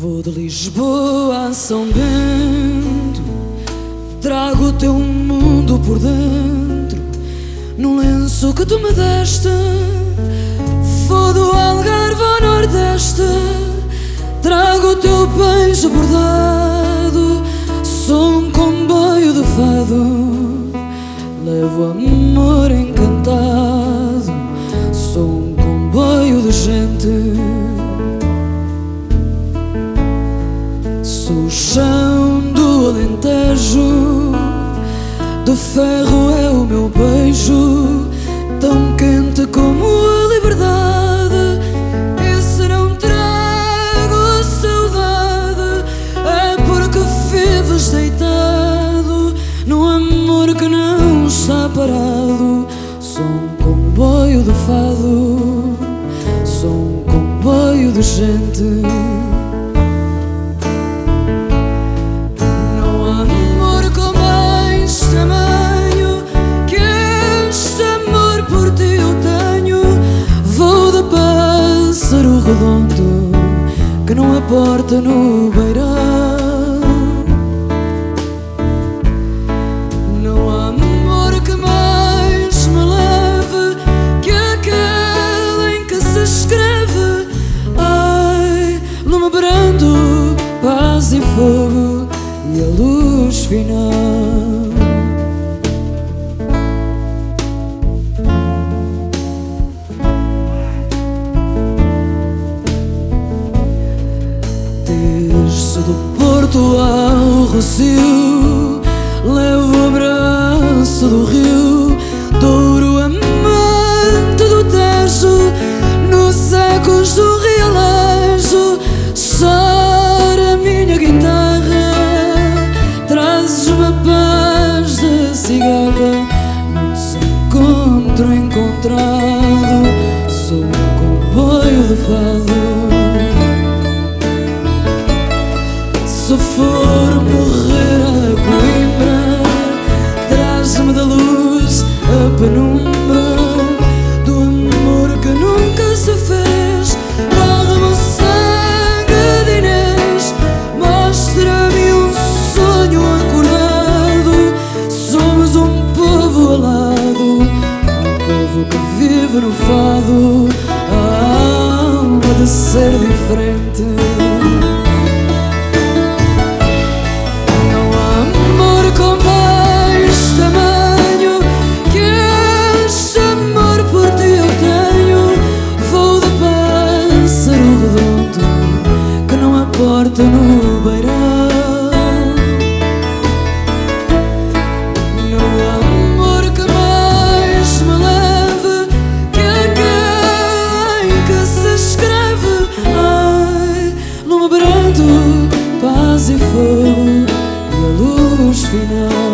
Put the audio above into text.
Vou de Lisboa a São Bento, trago o teu mundo por dentro, num lenço que tu me deste. Vou do Algarve ao Nordeste, trago o teu beijo bordado, sou um comboio de fado, levo amor de ferro é o meu beijo, tão quente como a liberdade. E se não trago saudade, é porque vives deitado num amor que não está parado. Sou um comboio de fado, sou um comboio de gente. Porta no beirão. Não há amor que mais me leve que aquele em que se escreve. Ai, lume brando, paz e fogo e a luz final. Do Porto ao Rocio. Levo o abraço do rio Douro amante do Tejo. Nos ecos do Rialejo Chora a minha guitarra. Trazes-me paz de cigarra Não se encontro encontrado vive no fado. A alma de ser diferente. Não há amor com mais tamanho que este amor por ti eu tenho. Vou de pássaro redondo que não há porta no beirão. Lume